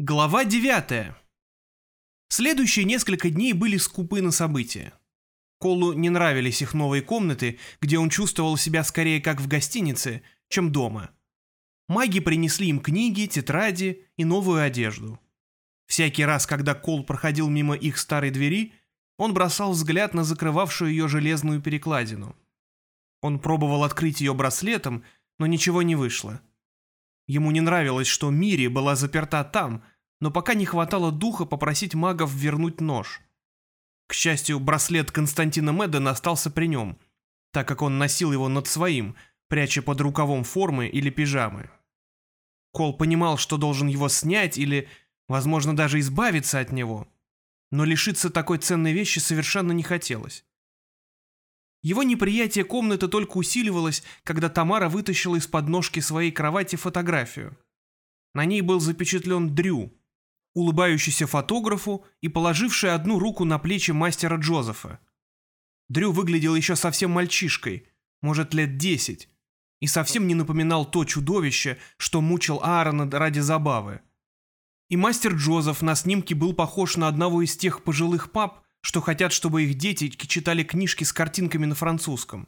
Глава 9. Следующие несколько дней были скупы на события. Колу не нравились их новые комнаты, где он чувствовал себя скорее как в гостинице, чем дома. Маги принесли им книги, тетради и новую одежду. Всякий раз, когда Кол проходил мимо их старой двери, он бросал взгляд на закрывавшую ее железную перекладину. Он пробовал открыть ее браслетом, но ничего не вышло. Ему не нравилось, что Мири была заперта там, но пока не хватало духа попросить магов вернуть нож. К счастью, браслет Константина Мэддена остался при нем, так как он носил его над своим, пряча под рукавом формы или пижамы. Кол понимал, что должен его снять или, возможно, даже избавиться от него, но лишиться такой ценной вещи совершенно не хотелось. Его неприятие комнаты только усиливалось, когда Тамара вытащила из подножки своей кровати фотографию. На ней был запечатлен Дрю, улыбающийся фотографу и положивший одну руку на плечи мастера Джозефа. Дрю выглядел еще совсем мальчишкой, может, лет десять, и совсем не напоминал то чудовище, что мучил Аарона ради забавы. И мастер Джозеф на снимке был похож на одного из тех пожилых пап, что хотят, чтобы их дети читали книжки с картинками на французском.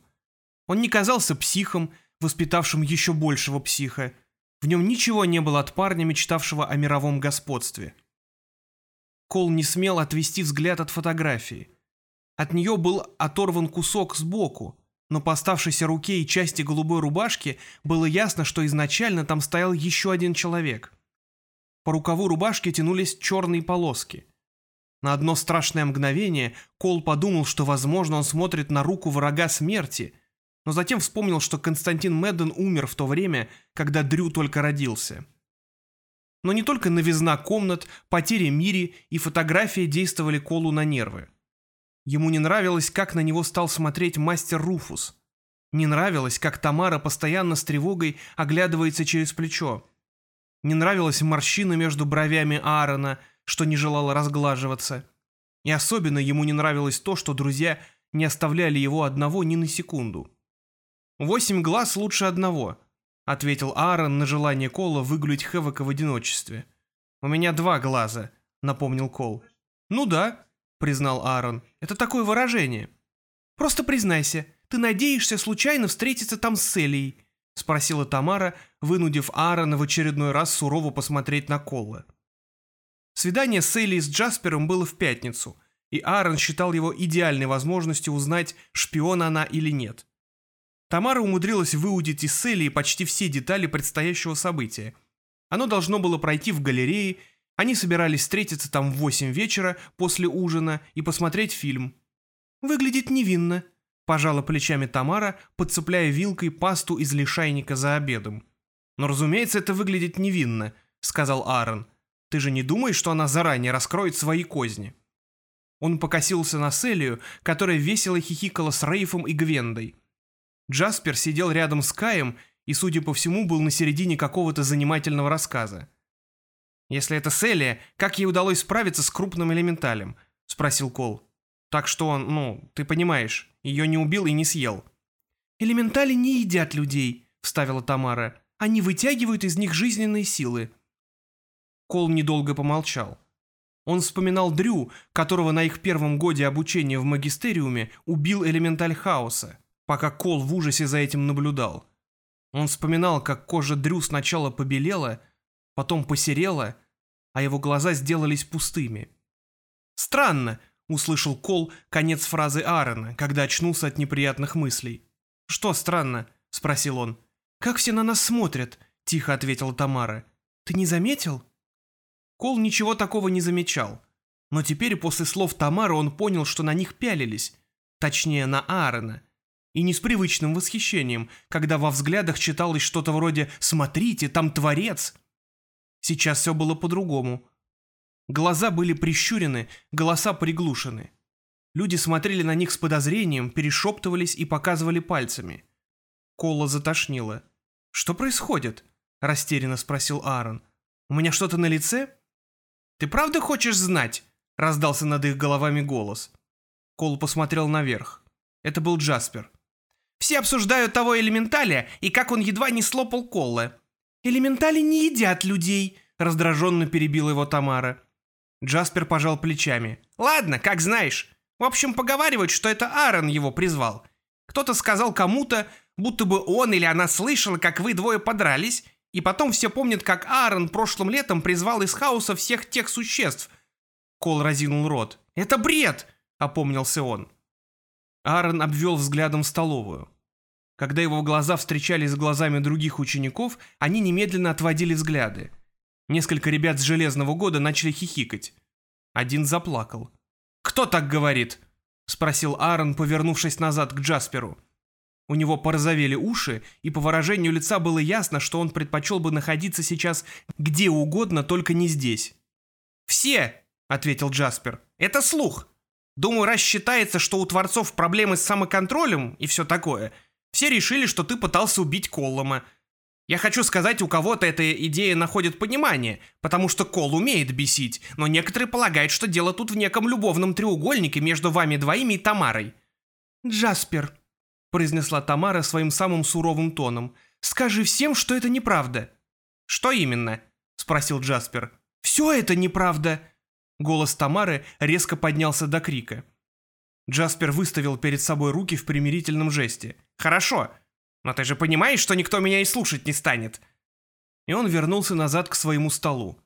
Он не казался психом, воспитавшим еще большего психа. В нем ничего не было от парня, мечтавшего о мировом господстве. Кол не смел отвести взгляд от фотографии. От нее был оторван кусок сбоку, но по оставшейся руке и части голубой рубашки было ясно, что изначально там стоял еще один человек. По рукаву рубашки тянулись черные полоски – на одно страшное мгновение Кол подумал, что, возможно, он смотрит на руку врага смерти, но затем вспомнил, что Константин Мэдден умер в то время, когда Дрю только родился. Но не только новизна комнат, потери Мири и фотографии действовали Колу на нервы. Ему не нравилось, как на него стал смотреть мастер Руфус. Не нравилось, как Тамара постоянно с тревогой оглядывается через плечо. Не нравилась морщина между бровями Аарона – что не желало разглаживаться. И особенно ему не нравилось то, что друзья не оставляли его одного ни на секунду. «Восемь глаз лучше одного», — ответил Аарон на желание Кола выгулить Хэвока в одиночестве. «У меня два глаза», — напомнил Кол. «Ну да», — признал Аарон, — «это такое выражение». «Просто признайся, ты надеешься случайно встретиться там с Элией?» — спросила Тамара, вынудив Аарона в очередной раз сурово посмотреть на Колла. Свидание с Элли с Джаспером было в пятницу, и Аарон считал его идеальной возможностью узнать, шпиона она или нет. Тамара умудрилась выудить из Селли почти все детали предстоящего события. Оно должно было пройти в галерее, они собирались встретиться там в 8 вечера после ужина и посмотреть фильм. «Выглядит невинно», – пожала плечами Тамара, подцепляя вилкой пасту из лишайника за обедом. «Но, разумеется, это выглядит невинно», – сказал Аарон. Ты же не думаешь, что она заранее раскроет свои козни?» Он покосился на Селию, которая весело хихикала с Рейфом и Гвендой. Джаспер сидел рядом с Каем и, судя по всему, был на середине какого-то занимательного рассказа. «Если это Селия, как ей удалось справиться с крупным элементалем?» — спросил Кол. «Так что он, ну, ты понимаешь, ее не убил и не съел». «Элементали не едят людей», — вставила Тамара. «Они вытягивают из них жизненные силы». Кол недолго помолчал. Он вспоминал Дрю, которого на их первом годе обучения в магистериуме убил элементаль хаоса, пока Кол в ужасе за этим наблюдал. Он вспоминал, как кожа Дрю сначала побелела, потом посерела, а его глаза сделались пустыми. «Странно», — услышал Кол конец фразы Аарона, когда очнулся от неприятных мыслей. «Что странно?» — спросил он. «Как все на нас смотрят?» — тихо ответила Тамара. «Ты не заметил?» Кол ничего такого не замечал. Но теперь после слов Тамары он понял, что на них пялились. Точнее, на Аарона. И не с привычным восхищением, когда во взглядах читалось что-то вроде «Смотрите, там творец!». Сейчас все было по-другому. Глаза были прищурены, голоса приглушены. Люди смотрели на них с подозрением, перешептывались и показывали пальцами. Кола затошнило. «Что происходит?» – растерянно спросил Аарон. «У меня что-то на лице?» «Ты правда хочешь знать?» — раздался над их головами голос. Кол посмотрел наверх. Это был Джаспер. «Все обсуждают того элементаля и как он едва не слопал Колла». «Элементали не едят людей», —— раздраженно перебила его Тамара. Джаспер пожал плечами. «Ладно, как знаешь. В общем, поговаривают, что это Аарон его призвал. Кто-то сказал кому-то, будто бы он или она слышала, как вы двое подрались, и потом все помнят, как Аарон прошлым летом призвал из хаоса всех тех существ». Кол разинул рот. «Это бред!» — опомнился он. Аарон обвел взглядом столовую. Когда его глаза встречались с глазами других учеников, они немедленно отводили взгляды. Несколько ребят с железного года начали хихикать. Один заплакал. «Кто так говорит?» — спросил Аарон, повернувшись назад к Джасперу. У него порозовели уши, и по выражению лица было ясно, что он предпочел бы находиться сейчас где угодно, только не здесь. «Все!» — ответил Джаспер. «Это слух. Думаю, раз считается, что у творцов проблемы с самоконтролем и все такое, все решили, что ты пытался убить Коллома. Я хочу сказать, у кого-то эта идея находит понимание, потому что Кол умеет бесить, но некоторые полагают, что дело тут в неком любовном треугольнике между вами двоими и Тамарой. «Джаспер», — произнесла Тамара своим самым суровым тоном, — «скажи всем, что это неправда». «Что именно?» — спросил Джаспер. «Все это неправда!» Голос Тамары резко поднялся до крика. Джаспер выставил перед собой руки в примирительном жесте. «Хорошо, но ты же понимаешь, что никто меня и слушать не станет!» И он вернулся назад к своему столу.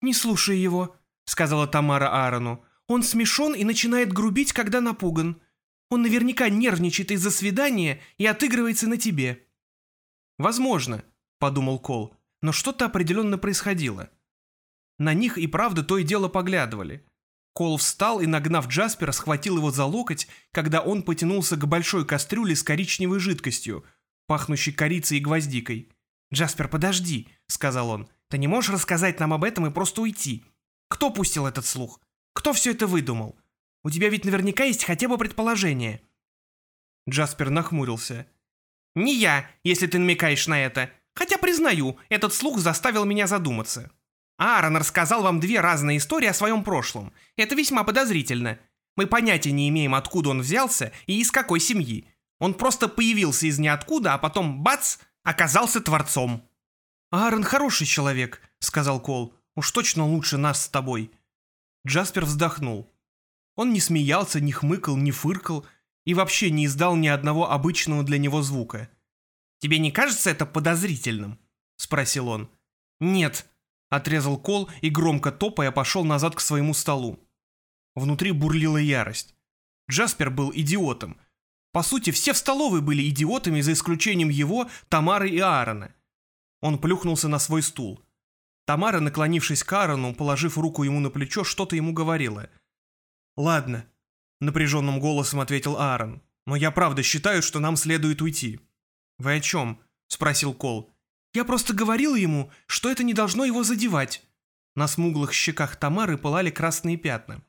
«Не слушай его», — сказала Тамара Аарону. «Он смешон и начинает грубить, когда напуган. Он наверняка нервничает из-за свидания и отыгрывается на тебе». «Возможно», — подумал Кол, — «но что-то определенно происходило». На них и правда то и дело поглядывали. Кол встал и, нагнав Джаспера, схватил его за локоть, когда он потянулся к большой кастрюле с коричневой жидкостью — пахнущий корицей и гвоздикой. «Джаспер, подожди», — сказал он. «Ты не можешь рассказать нам об этом и просто уйти? Кто пустил этот слух? Кто все это выдумал? У тебя ведь наверняка есть хотя бы предположение». Джаспер нахмурился. «Не я, если ты намекаешь на это. Хотя, признаю, этот слух заставил меня задуматься. Аарон рассказал вам две разные истории о своем прошлом. Это весьма подозрительно. Мы понятия не имеем, откуда он взялся и из какой семьи. Он просто появился из ниоткуда, а потом, бац, оказался творцом. «Аарон хороший человек», — сказал Кол. «Уж точно лучше нас с тобой». Джаспер вздохнул. Он не смеялся, не хмыкал, не фыркал и вообще не издал ни одного обычного для него звука. «Тебе не кажется это подозрительным?» — спросил он. «Нет», — отрезал Кол и громко топая пошел назад к своему столу. Внутри бурлила ярость. Джаспер был идиотом — по сути, все в столовой были идиотами, за исключением его, Тамары и Аарона. Он плюхнулся на свой стул. Тамара, наклонившись к Аарону, положив руку ему на плечо, что-то ему говорила. «Ладно», — напряженным голосом ответил Аарон, «но я правда считаю, что нам следует уйти». «Вы о чем?» — спросил Кол. «Я просто говорил ему, что это не должно его задевать». На смуглых щеках Тамары пылали красные пятна.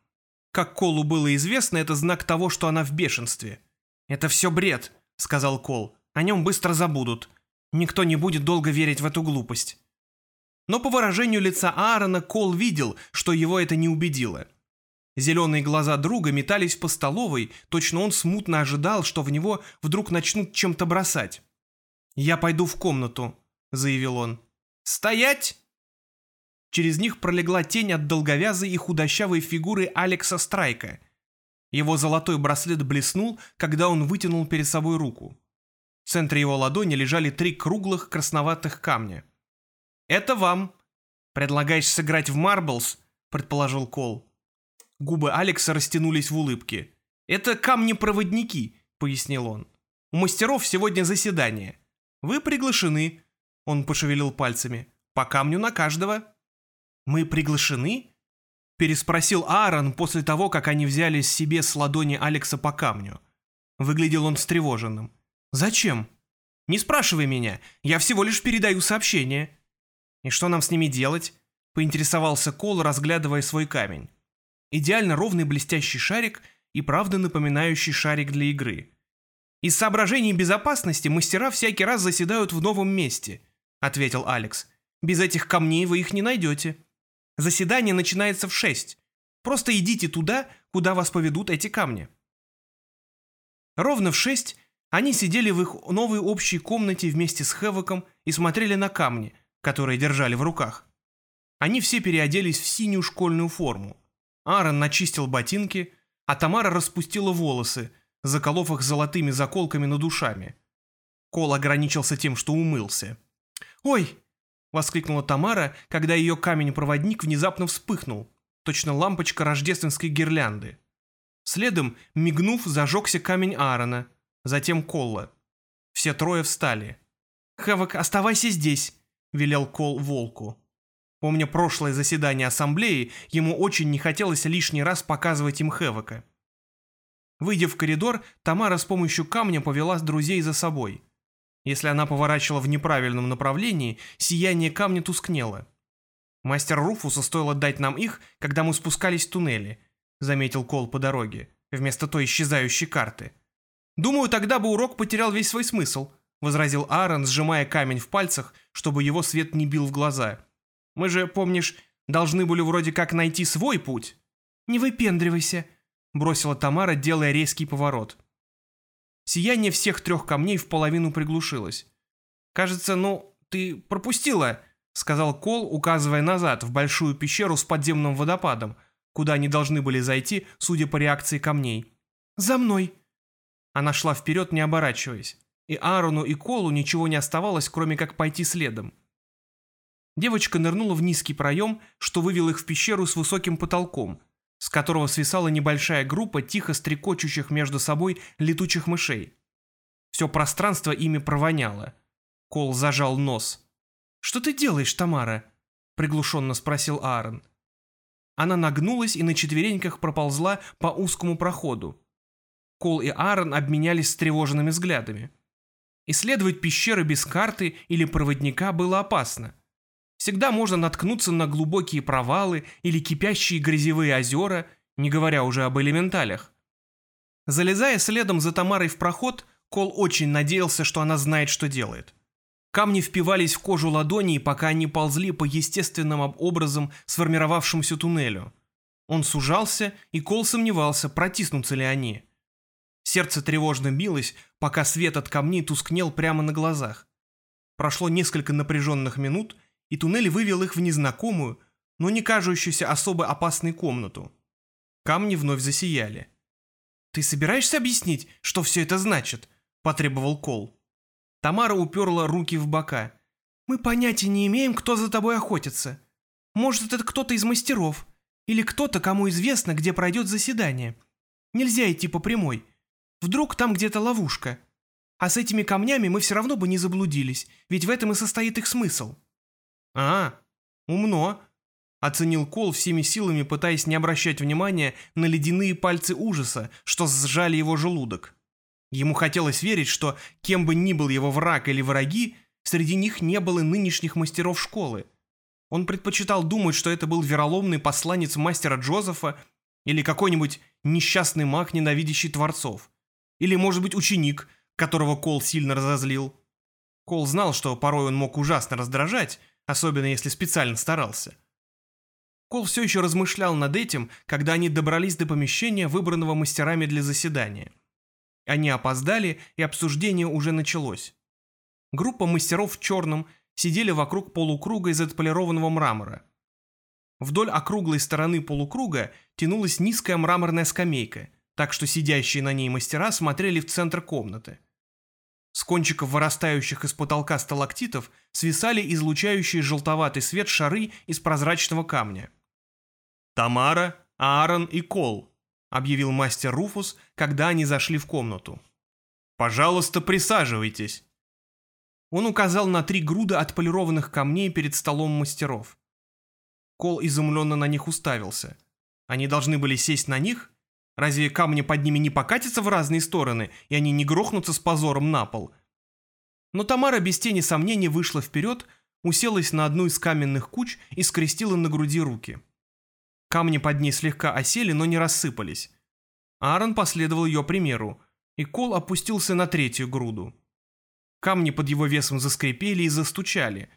Как Колу было известно, это знак того, что она в бешенстве. «Это все бред», — сказал Кол. «О нем быстро забудут. Никто не будет долго верить в эту глупость». Но по выражению лица Аарона Кол видел, что его это не убедило. Зеленые глаза друга метались по столовой, точно он смутно ожидал, что в него вдруг начнут чем-то бросать. «Я пойду в комнату», — заявил он. «Стоять!» Через них пролегла тень от долговязой и худощавой фигуры Алекса Страйка — его золотой браслет блеснул, когда он вытянул перед собой руку. В центре его ладони лежали три круглых красноватых камня. «Это вам!» «Предлагаешь сыграть в марблс?» — предположил Кол. Губы Алекса растянулись в улыбке. «Это камни-проводники», — пояснил он. «У мастеров сегодня заседание. Вы приглашены», — он пошевелил пальцами. «По камню на каждого». «Мы приглашены?» Переспросил Аарон после того, как они взяли себе с ладони Алекса по камню. Выглядел он встревоженным. «Зачем?» «Не спрашивай меня, я всего лишь передаю сообщение». «И что нам с ними делать?» Поинтересовался Кол, разглядывая свой камень. Идеально ровный блестящий шарик и правда напоминающий шарик для игры. «Из соображений безопасности мастера всякий раз заседают в новом месте», — ответил Алекс. «Без этих камней вы их не найдете». Заседание начинается в шесть. Просто идите туда, куда вас поведут эти камни. Ровно в шесть они сидели в их новой общей комнате вместе с Хэвоком и смотрели на камни, которые держали в руках. Они все переоделись в синюю школьную форму. Аарон начистил ботинки, а Тамара распустила волосы, заколов их золотыми заколками над душами. Кол ограничился тем, что умылся. «Ой!» — воскликнула Тамара, когда ее камень-проводник внезапно вспыхнул, точно лампочка рождественской гирлянды. Следом, мигнув, зажегся камень Аарона, затем Колла. Все трое встали. «Хэвок, оставайся здесь», — велел Кол волку. Помня прошлое заседание ассамблеи, ему очень не хотелось лишний раз показывать им Хэвока. Выйдя в коридор, Тамара с помощью камня повела друзей за собой. Если она поворачивала в неправильном направлении, сияние камня тускнело. «Мастер Руфуса стоило дать нам их, когда мы спускались в туннели», — заметил Кол по дороге, вместо той исчезающей карты. «Думаю, тогда бы урок потерял весь свой смысл», — возразил Аарон, сжимая камень в пальцах, чтобы его свет не бил в глаза. «Мы же, помнишь, должны были вроде как найти свой путь». «Не выпендривайся», — бросила Тамара, делая резкий поворот. Сияние всех трех камней в половину приглушилось. «Кажется, ну, ты пропустила», — сказал Кол, указывая назад, в большую пещеру с подземным водопадом, куда они должны были зайти, судя по реакции камней. «За мной», она шла вперед, не оборачиваясь, и Аарону и Колу ничего не оставалось, кроме как пойти следом. Девочка нырнула в низкий проем, что вывел их в пещеру с высоким потолком, с которого свисала небольшая группа тихо стрекочущих между собой летучих мышей. Все пространство ими провоняло. Кол зажал нос. «Что ты делаешь, Тамара?» — приглушенно спросил Аарон. Она нагнулась и на четвереньках проползла по узкому проходу. Кол и Аарон обменялись встревоженными взглядами. Исследовать пещеры без карты или проводника было опасно. Всегда можно наткнуться на глубокие провалы или кипящие грязевые озера, не говоря уже об элементалях. Залезая следом за Тамарой в проход, Кол очень надеялся, что она знает, что делает. Камни впивались в кожу ладоней, пока они ползли по естественным образом сформировавшемуся туннелю. Он сужался, и Кол сомневался, протиснутся ли они. Сердце тревожно билось, пока свет от камней тускнел прямо на глазах. Прошло несколько напряженных минут, и туннель вывел их в незнакомую, но не кажущуюся особо опасной комнату. Камни вновь засияли. «Ты собираешься объяснить, что все это значит?» – потребовал Кол. Тамара уперла руки в бока. «Мы понятия не имеем, кто за тобой охотится. Может, это кто-то из мастеров, или кто-то, кому известно, где пройдет заседание. Нельзя идти по прямой. Вдруг там где-то ловушка. А с этими камнями мы все равно бы не заблудились, ведь в этом и состоит их смысл». «А, умно», — оценил Кол всеми силами, пытаясь не обращать внимания на ледяные пальцы ужаса, что сжали его желудок. Ему хотелось верить, что кем бы ни был его враг или враги, среди них не было нынешних мастеров школы. Он предпочитал думать, что это был вероломный посланец мастера Джозефа или какой-нибудь несчастный маг, ненавидящий творцов. Или, может быть, ученик, которого Кол сильно разозлил. Кол знал, что порой он мог ужасно раздражать, особенно если специально старался. Кол все еще размышлял над этим, когда они добрались до помещения, выбранного мастерами для заседания. Они опоздали, и обсуждение уже началось. Группа мастеров в черном сидели вокруг полукруга из отполированного мрамора. Вдоль округлой стороны полукруга тянулась низкая мраморная скамейка – так что сидящие на ней мастера смотрели в центр комнаты. С кончиков вырастающих из потолка сталактитов свисали излучающие желтоватый свет шары из прозрачного камня. «Тамара, Аарон и Кол», — объявил мастер Руфус, когда они зашли в комнату. «Пожалуйста, присаживайтесь». Он указал на три груда отполированных камней перед столом мастеров. Кол изумленно на них уставился. Они должны были сесть на них Разве камни под ними не покатятся в разные стороны, и они не грохнутся с позором на пол? Но Тамара без тени сомнений вышла вперед, уселась на одну из каменных куч и скрестила на груди руки. Камни под ней слегка осели, но не рассыпались. Аарон последовал ее примеру, и Кол опустился на третью груду. Камни под его весом заскрипели и застучали,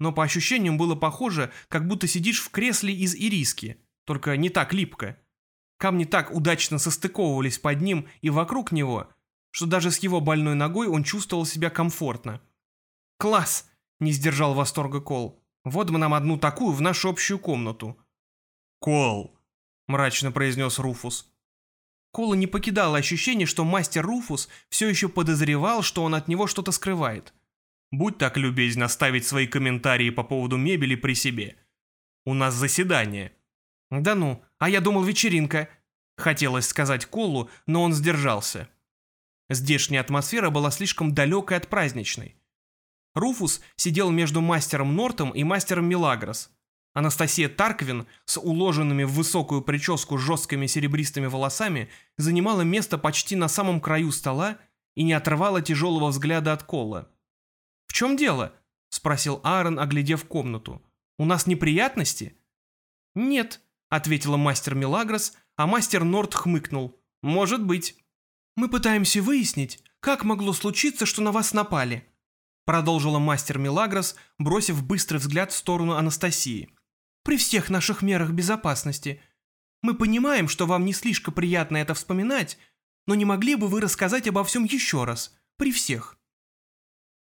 но по ощущениям было похоже, как будто сидишь в кресле из ириски, только не так липко. Камни так удачно состыковывались под ним и вокруг него, что даже с его больной ногой он чувствовал себя комфортно. «Класс!» — не сдержал восторга Кол. Вот бы нам одну такую в нашу общую комнату». «Кол», — мрачно произнес Руфус. Кола не покидало ощущение, что мастер Руфус все еще подозревал, что он от него что-то скрывает. «Будь так любезен оставить свои комментарии по поводу мебели при себе. У нас заседание». «Да ну, а я думал вечеринка», — хотелось сказать Колу, но он сдержался. Здешняя атмосфера была слишком далекой от праздничной. Руфус сидел между мастером Нортом и мастером Милагрос. Анастасия Тарквин с уложенными в высокую прическу жесткими серебристыми волосами занимала место почти на самом краю стола и не отрывала тяжелого взгляда от Кола. «В чем дело?» — спросил Аарон, оглядев комнату. «У нас неприятности?» «Нет», — ответила мастер Милагрос, а мастер Норт хмыкнул. «Может быть». «Мы пытаемся выяснить, как могло случиться, что на вас напали», продолжила мастер Милагрос, бросив быстрый взгляд в сторону Анастасии. «При всех наших мерах безопасности. Мы понимаем, что вам не слишком приятно это вспоминать, но не могли бы вы рассказать обо всем еще раз, при всех?»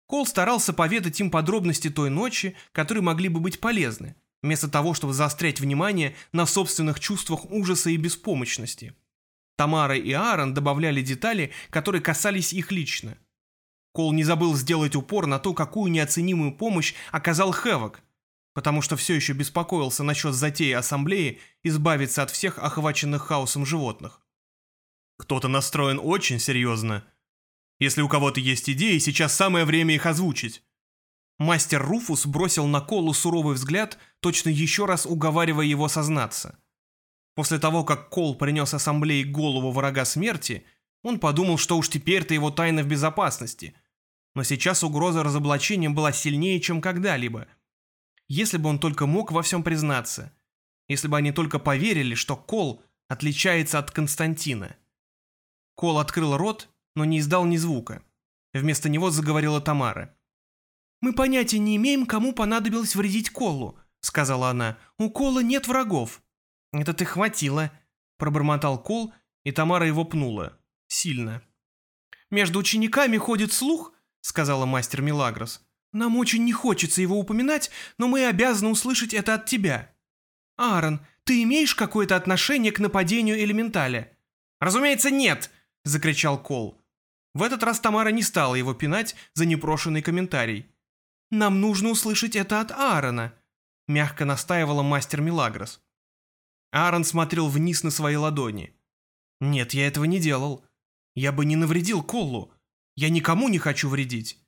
Кол старался поведать им подробности той ночи, которые могли бы быть полезны, вместо того, чтобы заострять внимание на собственных чувствах ужаса и беспомощности. Тамара и Аарон добавляли детали, которые касались их лично. Кол не забыл сделать упор на то, какую неоценимую помощь оказал Хэвок, потому что все еще беспокоился насчет затеи ассамблеи избавиться от всех охваченных хаосом животных. «Кто-то настроен очень серьезно. Если у кого-то есть идеи, сейчас самое время их озвучить». Мастер Руфус бросил на Колу суровый взгляд, точно еще раз уговаривая его сознаться. После того, как Кол принес ассамблее голову врага смерти, он подумал, что уж теперь-то его тайна в безопасности. Но сейчас угроза разоблачения была сильнее, чем когда-либо. Если бы он только мог во всем признаться. Если бы они только поверили, что Кол отличается от Константина. Кол открыл рот, но не издал ни звука. Вместо него заговорила Тамара. «Мы понятия не имеем, кому понадобилось вредить Колу», — сказала она. «У Кола нет врагов». «Это ты хватило», — пробормотал Кол, и Тамара его пнула. Сильно. «Между учениками ходит слух», — сказала мастер Милагрос. «Нам очень не хочется его упоминать, но мы обязаны услышать это от тебя. Аарон, ты имеешь какое-то отношение к нападению элементаля?» «Разумеется, нет!» — закричал Кол. В этот раз Тамара не стала его пинать за непрошенный комментарий. «Нам нужно услышать это от Аарона», — мягко настаивала мастер Милагрос. Аарон смотрел вниз на свои ладони. «Нет, я этого не делал. Я бы не навредил Коллу. Я никому не хочу вредить».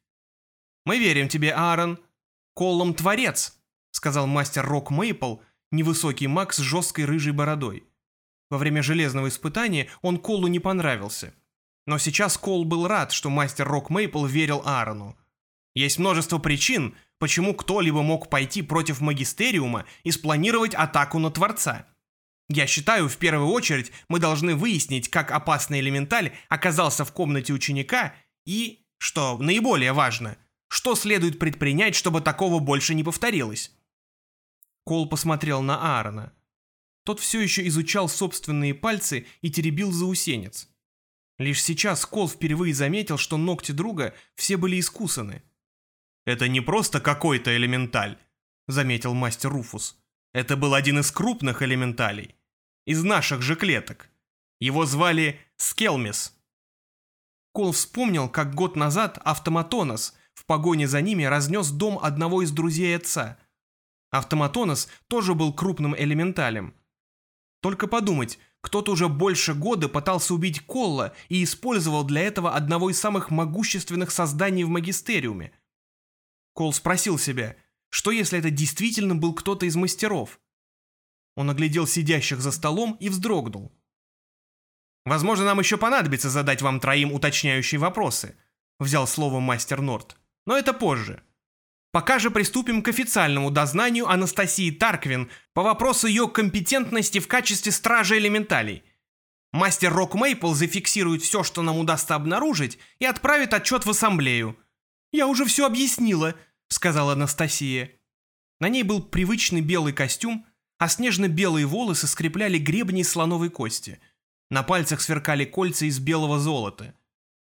«Мы верим тебе, Аарон. Коллом творец», — сказал мастер Рок Мейпл, невысокий маг с жесткой рыжей бородой. Во время железного испытания он Коллу не понравился. Но сейчас Кол был рад, что мастер Рок Мейпл верил Аарону. Есть множество причин, почему кто-либо мог пойти против магистериума и спланировать атаку на Творца. Я считаю, в первую очередь мы должны выяснить, как опасный элементаль оказался в комнате ученика и, что наиболее важно, что следует предпринять, чтобы такого больше не повторилось. Кол посмотрел на Аарона. Тот все еще изучал собственные пальцы и теребил заусенец. Лишь сейчас Кол впервые заметил, что ногти друга все были искусаны. «Это не просто какой-то элементаль», — заметил мастер Руфус. «Это был один из крупных элементалей из наших же клеток. Его звали Скелмис. Кол вспомнил, как год назад Автоматонос в погоне за ними разнес дом одного из друзей отца. Автоматонос тоже был крупным элементалем. Только подумать, кто-то уже больше года пытался убить Колла и использовал для этого одного из самых могущественных созданий в магистериуме. Кол спросил себя, что если это действительно был кто-то из мастеров? Он оглядел сидящих за столом и вздрогнул. «Возможно, нам еще понадобится задать вам троим уточняющие вопросы», взял слово мастер Норт. «Но это позже. Пока же приступим к официальному дознанию Анастасии Тарквин по вопросу ее компетентности в качестве стражи элементалей. Мастер Рок Мейпл зафиксирует все, что нам удастся обнаружить, и отправит отчет в ассамблею. «Я уже все объяснила», — сказала Анастасия. На ней был привычный белый костюм, а снежно-белые волосы скрепляли гребни слоновой кости. На пальцах сверкали кольца из белого золота.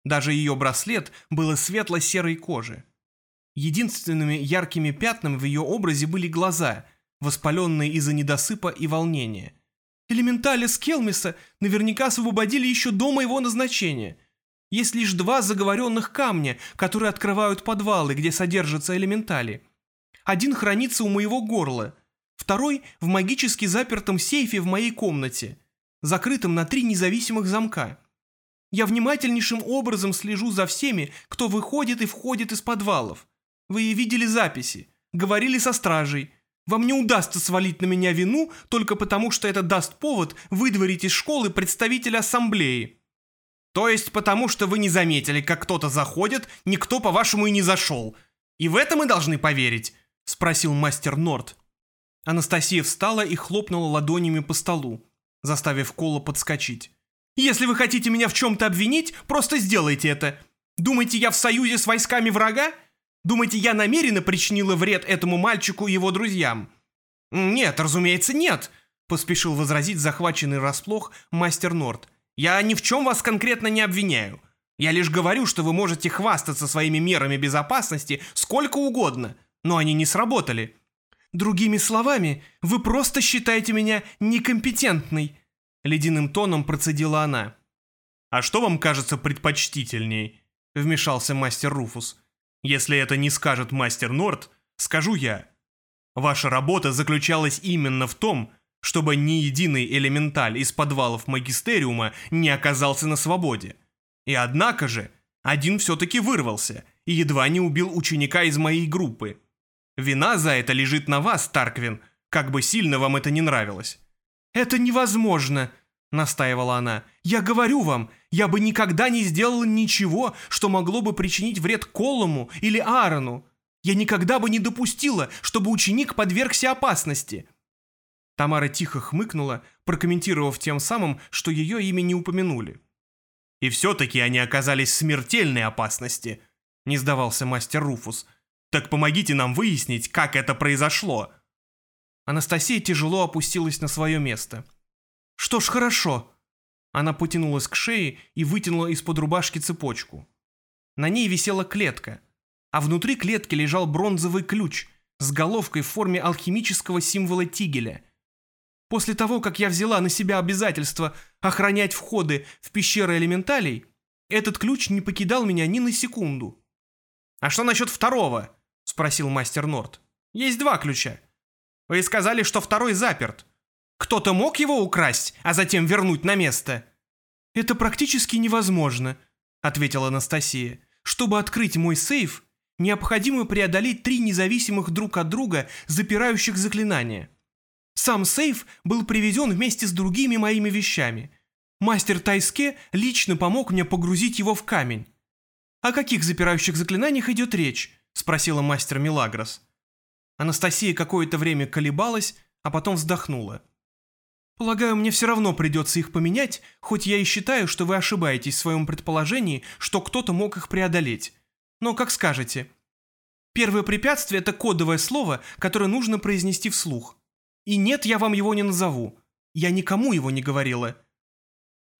Даже ее браслет был светло-серой кожи. Единственными яркими пятнами в ее образе были глаза, воспаленные из-за недосыпа и волнения. Элементали Скелмиса наверняка освободили еще до моего назначения. Есть лишь два заговоренных камня, которые открывают подвалы, где содержатся элементали. Один хранится у моего горла, второй в магически запертом сейфе в моей комнате, закрытом на три независимых замка. Я внимательнейшим образом слежу за всеми, кто выходит и входит из подвалов. Вы видели записи, говорили со стражей. Вам не удастся свалить на меня вину только потому, что это даст повод выдворить из школы представителя ассамблеи. То есть потому, что вы не заметили, как кто-то заходит, никто, по-вашему, и не зашел. И в это мы должны поверить?» — спросил мастер Норт. Анастасия встала и хлопнула ладонями по столу, заставив Кола подскочить. «Если вы хотите меня в чем-то обвинить, просто сделайте это. Думаете, я в союзе с войсками врага? Думаете, я намеренно причинила вред этому мальчику и его друзьям?» «Нет, разумеется, нет», — поспешил возразить захваченный расплох мастер Норт. «Я ни в чем вас конкретно не обвиняю. Я лишь говорю, что вы можете хвастаться своими мерами безопасности сколько угодно, но они не сработали. Другими словами, вы просто считаете меня некомпетентной», — ледяным тоном процедила она. «А что вам кажется предпочтительней?» — вмешался мастер Руфус. Если это не скажет мастер Норт, скажу я. Ваша работа заключалась именно в том, чтобы ни единый элементаль из подвалов магистериума не оказался на свободе. И однако же, один все-таки вырвался и едва не убил ученика из моей группы. Вина за это лежит на вас, Тарквин, как бы сильно вам это не нравилось. «Это невозможно!» — настаивала она. «Я говорю вам, я бы никогда не сделала ничего, что могло бы причинить вред Колому или Аарону. Я никогда бы не допустила, чтобы ученик подвергся опасности». Тамара тихо хмыкнула, прокомментировав тем самым, что ее имя не упомянули. «И все-таки они оказались в смертельной опасности», — не сдавался мастер Руфус. «Так помогите нам выяснить, как это произошло». Анастасия тяжело опустилась на свое место. «Что ж, хорошо», она потянулась к шее и вытянула из-под рубашки цепочку. На ней висела клетка, а внутри клетки лежал бронзовый ключ с головкой в форме алхимического символа тигеля. После того, как я взяла на себя обязательство охранять входы в пещеры элементалей, этот ключ не покидал меня ни на секунду. «А что насчет второго?» — спросил мастер Норт. «Есть два ключа. Вы сказали, что второй заперт. Кто-то мог его украсть, а затем вернуть на место?» «Это практически невозможно», — ответила Анастасия. «Чтобы открыть мой сейф, необходимо преодолеть три независимых друг от друга запирающих заклинания. Сам сейф был привезен вместе с другими моими вещами. Мастер Тайске лично помог мне погрузить его в камень». «О каких запирающих заклинаниях идет речь?» — спросила мастер Милагрос. Анастасия какое-то время колебалась, а потом вздохнула. Полагаю, мне все равно придется их поменять, хоть я и считаю, что вы ошибаетесь в своем предположении, что кто-то мог их преодолеть. Но как скажете. Первое препятствие – это кодовое слово, которое нужно произнести вслух. И нет, я вам его не назову. Я никому его не говорила.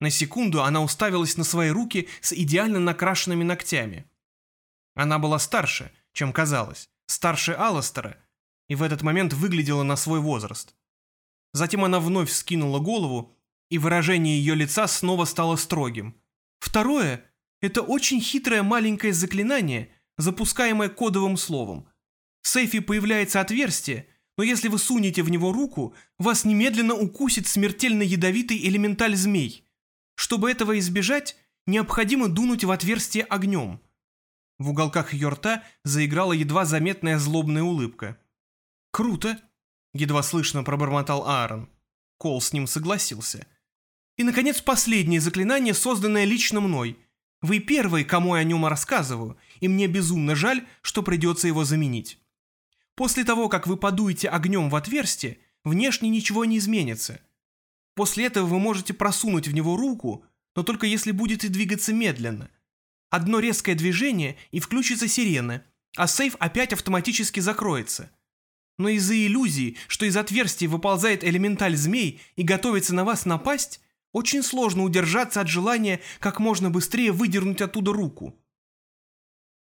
На секунду она уставилась на свои руки с идеально накрашенными ногтями. Она была старше, чем казалось, старше Алластера, и в этот момент выглядела на свой возраст. Затем она вновь вскинула голову, и выражение ее лица снова стало строгим. Второе – это очень хитрое маленькое заклинание, запускаемое кодовым словом. В сейфе появляется отверстие, но если вы сунете в него руку, вас немедленно укусит смертельно ядовитый элементаль змей. Чтобы этого избежать, необходимо дунуть в отверстие огнем. В уголках ее рта заиграла едва заметная злобная улыбка. «Круто!» едва слышно пробормотал Аарон. Кол с ним согласился. И, наконец, последнее заклинание, созданное лично мной. Вы первый, кому я о нем рассказываю, и мне безумно жаль, что придется его заменить. После того, как вы подуете огнем в отверстие, внешне ничего не изменится. После этого вы можете просунуть в него руку, но только если будете двигаться медленно. Одно резкое движение, и включится сирена, а сейф опять автоматически закроется но из-за иллюзии, что из отверстия выползает элементаль змей и готовится на вас напасть, очень сложно удержаться от желания как можно быстрее выдернуть оттуда руку.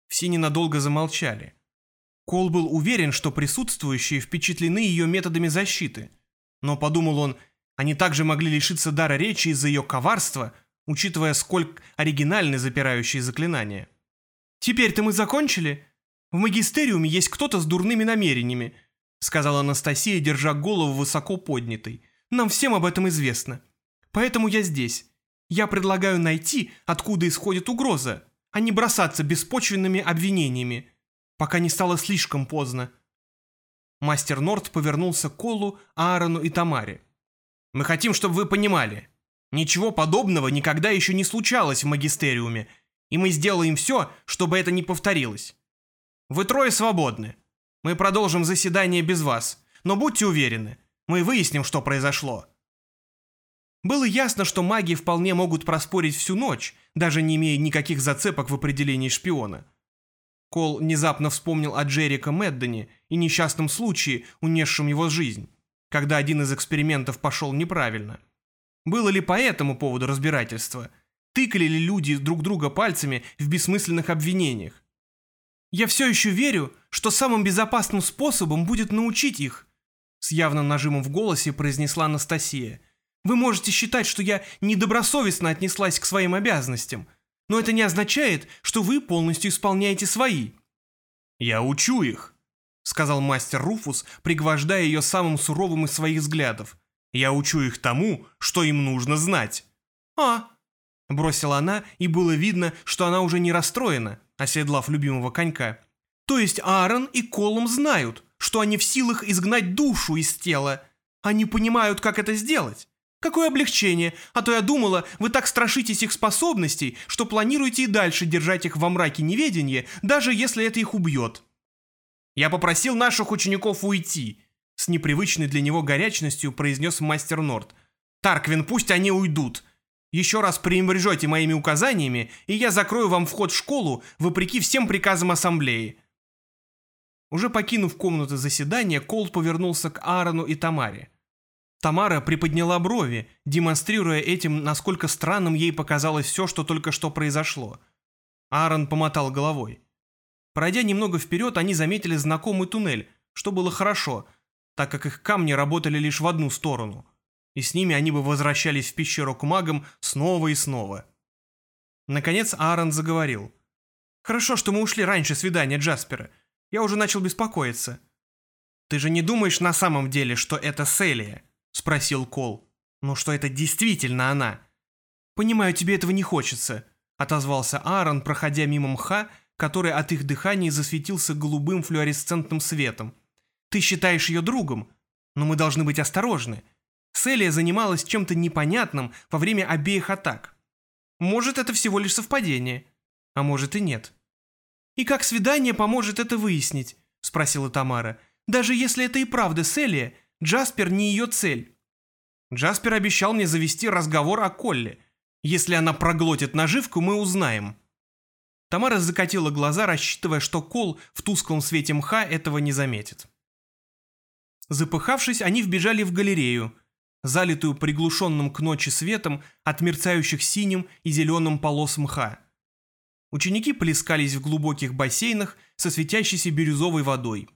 Все ненадолго замолчали, Кол был уверен, что присутствующие впечатлены ее методами защиты. Но, подумал он, они также могли лишиться дара речи из-за ее коварства, учитывая, сколько оригинальны запирающие заклинания. «Теперь-то мы закончили? В магистериуме есть кто-то с дурными намерениями», сказала Анастасия, держа голову высоко поднятой. «Нам всем об этом известно. Поэтому я здесь. Я предлагаю найти, откуда исходит угроза, а не бросаться беспочвенными обвинениями, пока не стало слишком поздно». Мастер Норт повернулся к Колу, Аарону и Тамаре. «Мы хотим, чтобы вы понимали. Ничего подобного никогда еще не случалось в магистериуме, и мы сделаем все, чтобы это не повторилось. Вы трое свободны. Мы продолжим заседание без вас, но будьте уверены, мы выясним, что произошло». Было ясно, что маги вполне могут проспорить всю ночь, даже не имея никаких зацепок в определении шпиона. Кол внезапно вспомнил о Джерика Меддоне и несчастном случае, унесшем его жизнь, когда один из экспериментов пошел неправильно. Было ли по этому поводу разбирательство? Тыкали ли люди друг друга пальцами в бессмысленных обвинениях? «Я все еще верю, что самым безопасным способом будет научить их», с явным нажимом в голосе произнесла Анастасия. «Вы можете считать, что я недобросовестно отнеслась к своим обязанностям, но это не означает, что вы полностью исполняете свои». «Я учу их», — сказал мастер Руфус, пригвождая ее самым суровым из своих взглядов. «Я учу их тому, что им нужно знать». «А», — бросила она, и было видно, что она уже не расстроена, оседлав любимого конька. То есть Аарон и Колум знают, что они в силах изгнать душу из тела. Они понимают, как это сделать. Какое облегчение, а то я думала, вы так страшитесь их способностей, что планируете и дальше держать их во мраке неведения, даже если это их убьет. Я попросил наших учеников уйти, с непривычной для него горячностью произнес мастер Норд. Тарквин, пусть они уйдут. Еще раз пренебрежете моими указаниями, и я закрою вам вход в школу, вопреки всем приказам ассамблеи». Уже покинув комнату заседания, Кол повернулся к Аарону и Тамаре. Тамара приподняла брови, демонстрируя этим, насколько странным ей показалось все, что только что произошло. Аарон помотал головой. Пройдя немного вперед, они заметили знакомый туннель, что было хорошо, так как их камни работали лишь в одну сторону – и с ними они бы возвращались в пещеру к магам снова и снова. Наконец Аарон заговорил. «Хорошо, что мы ушли раньше свидания Джаспера. Я уже начал беспокоиться». «Ты же не думаешь на самом деле, что это Селия?» — спросил Кол. «Ну что это действительно она?» «Понимаю, тебе этого не хочется», — отозвался Аарон, проходя мимо мха, который от их дыхания засветился голубым флуоресцентным светом. «Ты считаешь ее другом, но мы должны быть осторожны. Селия занималась чем-то непонятным во время обеих атак. Может, это всего лишь совпадение, а может и нет. «И как свидание поможет это выяснить?» – спросила Тамара. «Даже если это и правда Селия, Джаспер не ее цель». Джаспер обещал мне завести разговор о Колле. Если она проглотит наживку, мы узнаем. Тамара закатила глаза, рассчитывая, что Кол в тусклом свете мха этого не заметит. Запыхавшись, они вбежали в галерею – залитую приглушенным к ночи светом от мерцающих синим и зеленым полос мха. Ученики плескались в глубоких бассейнах со светящейся бирюзовой водой.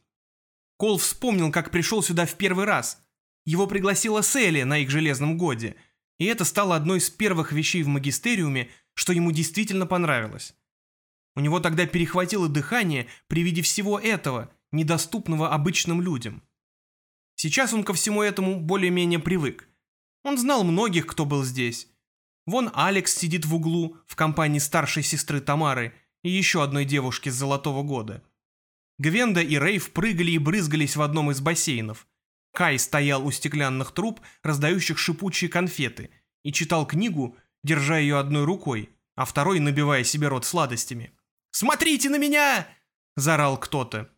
Кол вспомнил, как пришел сюда в первый раз. Его пригласила Селия на их железном годе, и это стало одной из первых вещей в магистериуме, что ему действительно понравилось. У него тогда перехватило дыхание при виде всего этого, недоступного обычным людям. Сейчас он ко всему этому более-менее привык. Он знал многих, кто был здесь. Вон Алекс сидит в углу в компании старшей сестры Тамары и еще одной девушки с золотого года. Гвенда и Рейв прыгали и брызгались в одном из бассейнов. Кай стоял у стеклянных труб, раздающих шипучие конфеты, и читал книгу, держа ее одной рукой, а второй набивая себе рот сладостями. «Смотрите на меня!» – заорал кто-то.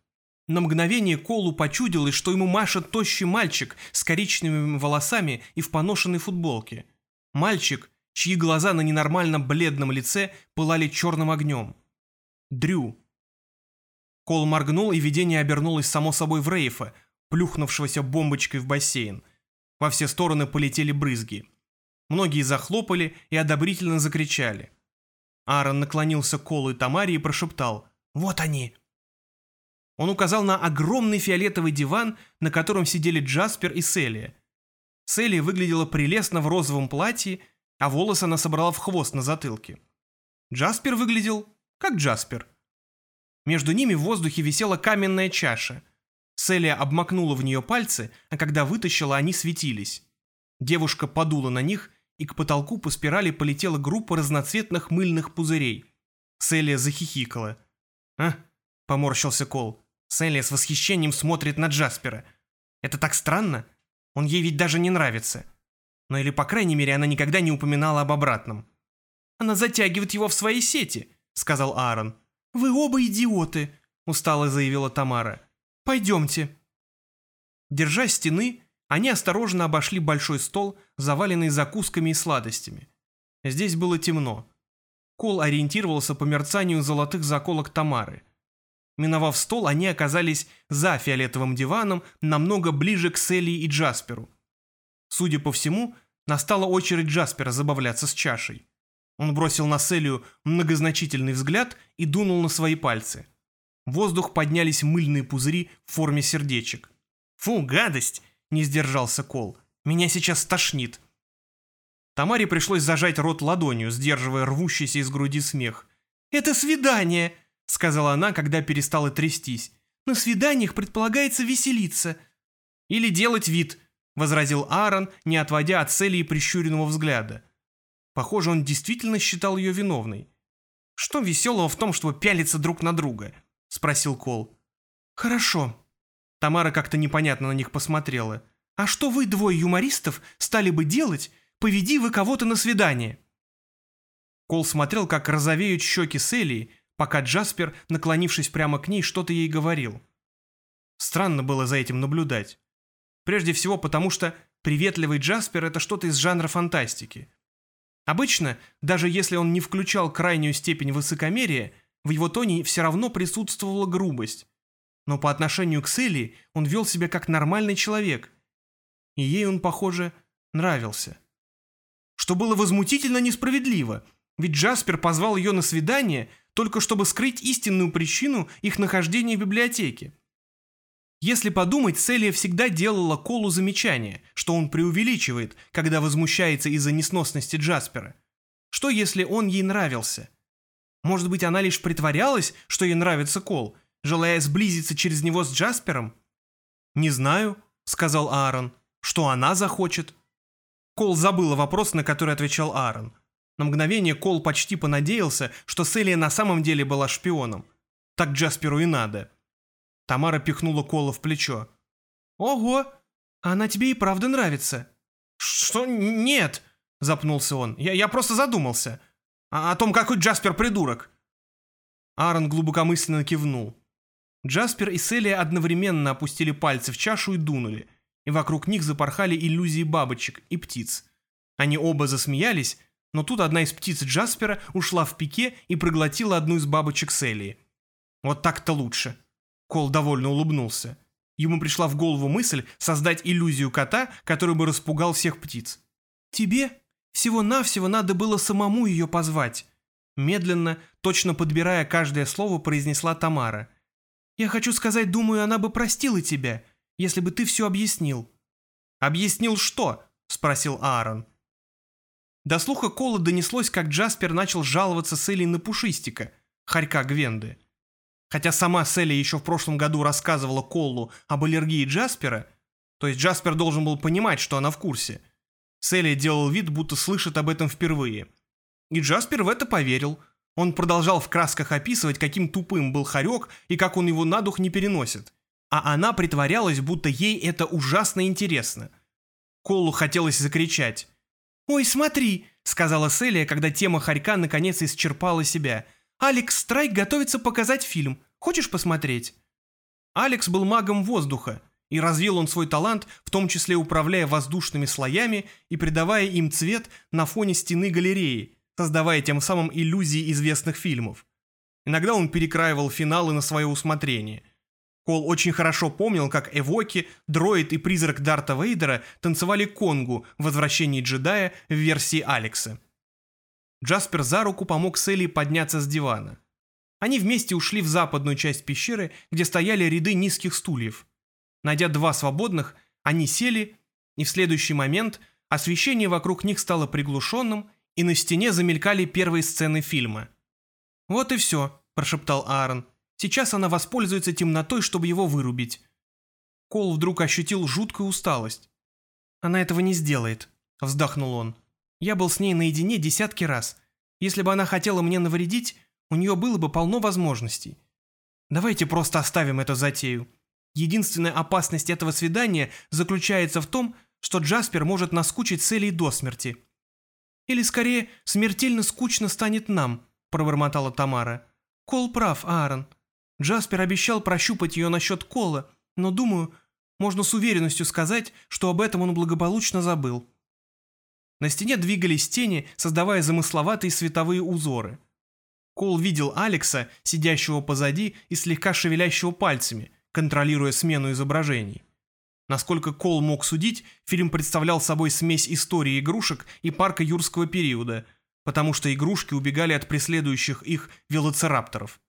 На мгновение Колу почудилось, что ему машет тощий мальчик с коричневыми волосами и в поношенной футболке. Мальчик, чьи глаза на ненормально бледном лице пылали черным огнем. Дрю. Кол моргнул, и видение обернулось само собой в Рейфа, плюхнувшегося бомбочкой в бассейн. Во все стороны полетели брызги. Многие захлопали и одобрительно закричали. Аарон наклонился к Колу и Тамаре и прошептал «Вот они!» Он указал на огромный фиолетовый диван, на котором сидели Джаспер и Селия. Селия выглядела прелестно в розовом платье, а волосы она собрала в хвост на затылке. Джаспер выглядел как Джаспер. Между ними в воздухе висела каменная чаша. Селия обмакнула в нее пальцы, а когда вытащила, они светились. Девушка подула на них, и к потолку по спирали полетела группа разноцветных мыльных пузырей. Селия захихикала. «А?» — поморщился Кол. Селия с восхищением смотрит на Джаспера. «Это так странно. Он ей ведь даже не нравится. Но или, по крайней мере, она никогда не упоминала об обратном». «Она затягивает его в свои сети», — сказал Аарон. «Вы оба идиоты», — устало заявила Тамара. «Пойдемте». Держа стены, они осторожно обошли большой стол, заваленный закусками и сладостями. Здесь было темно. Кол ориентировался по мерцанию золотых заколок Тамары. Миновав стол, они оказались за фиолетовым диваном, намного ближе к Селли и Джасперу. Судя по всему, настала очередь Джаспера забавляться с чашей. Он бросил на Селию многозначительный взгляд и дунул на свои пальцы. В воздух поднялись мыльные пузыри в форме сердечек. «Фу, гадость!» — не сдержался Кол. «Меня сейчас стошнит». Тамаре пришлось зажать рот ладонью, сдерживая рвущийся из груди смех. «Это свидание!» — сказала она, когда перестала трястись. «На свиданиях предполагается веселиться». «Или делать вид», — возразил Аарон, не отводя от цели и прищуренного взгляда. Похоже, он действительно считал ее виновной. «Что веселого в том, чтобы пялиться друг на друга?» — спросил Кол. «Хорошо». Тамара как-то непонятно на них посмотрела. «А что вы, двое юмористов, стали бы делать, поведи вы кого-то на свидание?» Кол смотрел, как розовеют щеки Селии, пока Джаспер, наклонившись прямо к ней, что-то ей говорил. Странно было за этим наблюдать. Прежде всего потому, что приветливый Джаспер — это что-то из жанра фантастики. Обычно, даже если он не включал крайнюю степень высокомерия, в его тоне все равно присутствовала грубость. Но по отношению к Селли он вел себя как нормальный человек. И ей он, похоже, нравился. Что было возмутительно несправедливо, ведь Джаспер позвал ее на свидание, только чтобы скрыть истинную причину их нахождения в библиотеке. Если подумать, Селия всегда делала Колу замечание, что он преувеличивает, когда возмущается из-за несносности Джаспера. Что если он ей нравился? Может быть, она лишь притворялась, что ей нравится Кол, желая сблизиться через него с Джаспером? «Не знаю», — сказал Аарон, — «что она захочет». Кол забыла вопрос, на который отвечал Аарон. На мгновение Кол почти понадеялся, что Селия на самом деле была шпионом. Так Джасперу и надо. Тамара пихнула Кола в плечо. «Ого! Она тебе и правда нравится?» «Что? Нет!» — запнулся он. «Я, я просто задумался. О, о том, какой Джаспер придурок!» Аарон глубокомысленно кивнул. Джаспер и Селия одновременно опустили пальцы в чашу и дунули, и вокруг них запорхали иллюзии бабочек и птиц. Они оба засмеялись, но тут одна из птиц Джаспера ушла в пике и проглотила одну из бабочек Селии. «Вот так-то лучше», Кол довольно улыбнулся. Ему пришла в голову мысль создать иллюзию кота, который бы распугал всех птиц. «Тебе всего-навсего надо было самому ее позвать», медленно, точно подбирая каждое слово, произнесла Тамара. «Я хочу сказать, думаю, она бы простила тебя, если бы ты все объяснил». «Объяснил что?» – спросил Аарон. До слуха Кола донеслось, как Джаспер начал жаловаться с Элей на Пушистика, хорька Гвенды. Хотя сама Селли еще в прошлом году рассказывала Коллу об аллергии Джаспера, то есть Джаспер должен был понимать, что она в курсе. Селли делал вид, будто слышит об этом впервые. И Джаспер в это поверил. Он продолжал в красках описывать, каким тупым был хорек и как он его на дух не переносит. А она притворялась, будто ей это ужасно интересно. Колу хотелось закричать. «Ой, смотри!» — сказала Селия, когда тема хорька наконец исчерпала себя — Алекс Страйк готовится показать фильм. Хочешь посмотреть?» Алекс был магом воздуха, и развил он свой талант, в том числе управляя воздушными слоями и придавая им цвет на фоне стены галереи, создавая тем самым иллюзии известных фильмов. Иногда он перекраивал финалы на свое усмотрение. Кол очень хорошо помнил, как Эвоки, Дроид и призрак Дарта Вейдера танцевали конгу в «Возвращении джедая» в версии Алекса. Джаспер за руку помог Селли подняться с дивана. Они вместе ушли в западную часть пещеры, где стояли ряды низких стульев. Найдя два свободных, они сели, и в следующий момент освещение вокруг них стало приглушенным, и на стене замелькали первые сцены фильма. «Вот и все», – прошептал Аарон. «Сейчас она воспользуется темнотой, чтобы его вырубить». Кол вдруг ощутил жуткую усталость. «Она этого не сделает», – вздохнул он. «Я был с ней наедине десятки раз. Если бы она хотела мне навредить, у нее было бы полно возможностей. Давайте просто оставим эту затею. Единственная опасность этого свидания заключается в том, что Джаспер может наскучить с Элей до смерти. Или, скорее, смертельно скучно станет нам, пробормотала Тамара. Кол прав, Аарон. Джаспер обещал прощупать ее насчет Кола, но, думаю, можно с уверенностью сказать, что об этом он благополучно забыл. На стене двигались тени, создавая замысловатые световые узоры. Кол видел Алекса, сидящего позади и слегка шевелящего пальцами, контролируя смену изображений. Насколько Кол мог судить, фильм представлял собой смесь истории игрушек и парка юрского периода, потому что игрушки убегали от преследующих их велоцирапторов.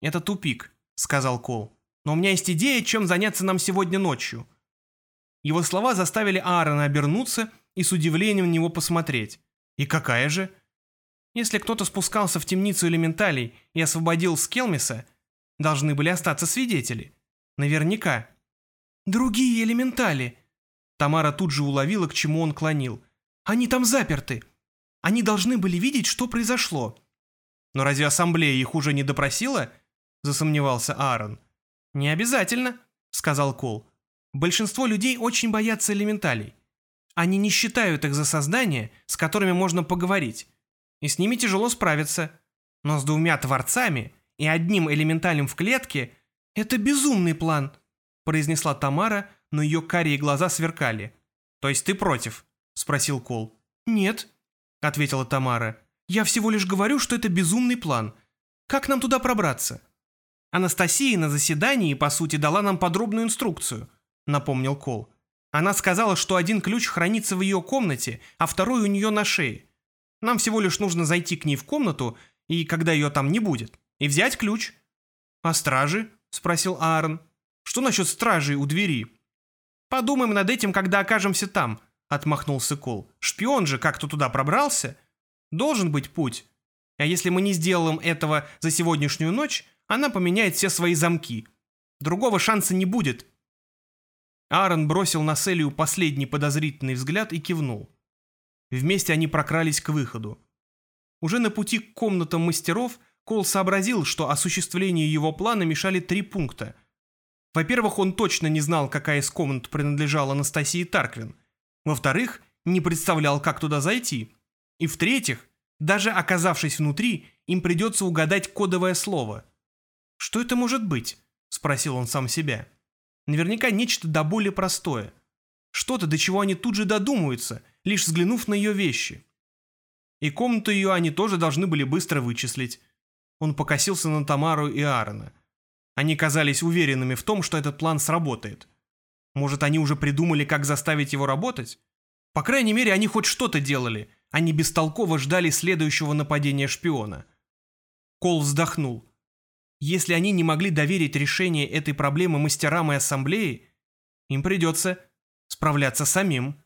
«Это тупик», — сказал Кол. «Но у меня есть идея, чем заняться нам сегодня ночью». Его слова заставили Аарона обернуться и с удивлением на него посмотреть. «И какая же?» Если кто-то спускался в темницу элементалей и освободил Скелмиса, должны были остаться свидетели. Наверняка. «Другие элементали!» Тамара тут же уловила, к чему он клонил. «Они там заперты! Они должны были видеть, что произошло!» «Но разве ассамблея их уже не допросила?» Засомневался Аарон. «Не обязательно», — сказал Кол. «Большинство людей очень боятся элементалей. Они не считают их за создания, с которыми можно поговорить. И с ними тяжело справиться. Но с двумя творцами и одним элементалем в клетке «Это безумный план», – произнесла Тамара, но ее карие глаза сверкали. «То есть ты против?» – спросил Кол. «Нет», – ответила Тамара. «Я всего лишь говорю, что это безумный план. Как нам туда пробраться?» «Анастасия на заседании, по сути, дала нам подробную инструкцию», – напомнил Кол. «Она сказала, что один ключ хранится в ее комнате, а второй у нее на шее. Нам всего лишь нужно зайти к ней в комнату, и когда ее там не будет, и взять ключ». «А стражи?» — спросил Аарон. «Что насчет стражей у двери?» «Подумаем над этим, когда окажемся там», — отмахнулся Кол. «Шпион же как-то туда пробрался. Должен быть путь. А если мы не сделаем этого за сегодняшнюю ночь, она поменяет все свои замки. Другого шанса не будет». Аарон бросил на Селию последний подозрительный взгляд и кивнул. Вместе они прокрались к выходу. Уже на пути к комнатам мастеров – Кол сообразил, что осуществлению его плана мешали три пункта. Во-первых, он точно не знал, какая из комнат принадлежала Анастасии Тарквин. Во-вторых, не представлял, как туда зайти. И в-третьих, даже оказавшись внутри, им придется угадать кодовое слово. «Что это может быть?» – спросил он сам себя. Наверняка нечто до более простое. Что-то, до чего они тут же додумаются, лишь взглянув на ее вещи. И комнату ее они тоже должны были быстро вычислить. Он покосился на Тамару и Аарона. Они казались уверенными в том, что этот план сработает. Может, они уже придумали, как заставить его работать? По крайней мере, они хоть что-то делали. Они бестолково ждали следующего нападения шпиона. Кол вздохнул. Если они не могли доверить решение этой проблемы мастерам и ассамблеи, им придется справляться самим.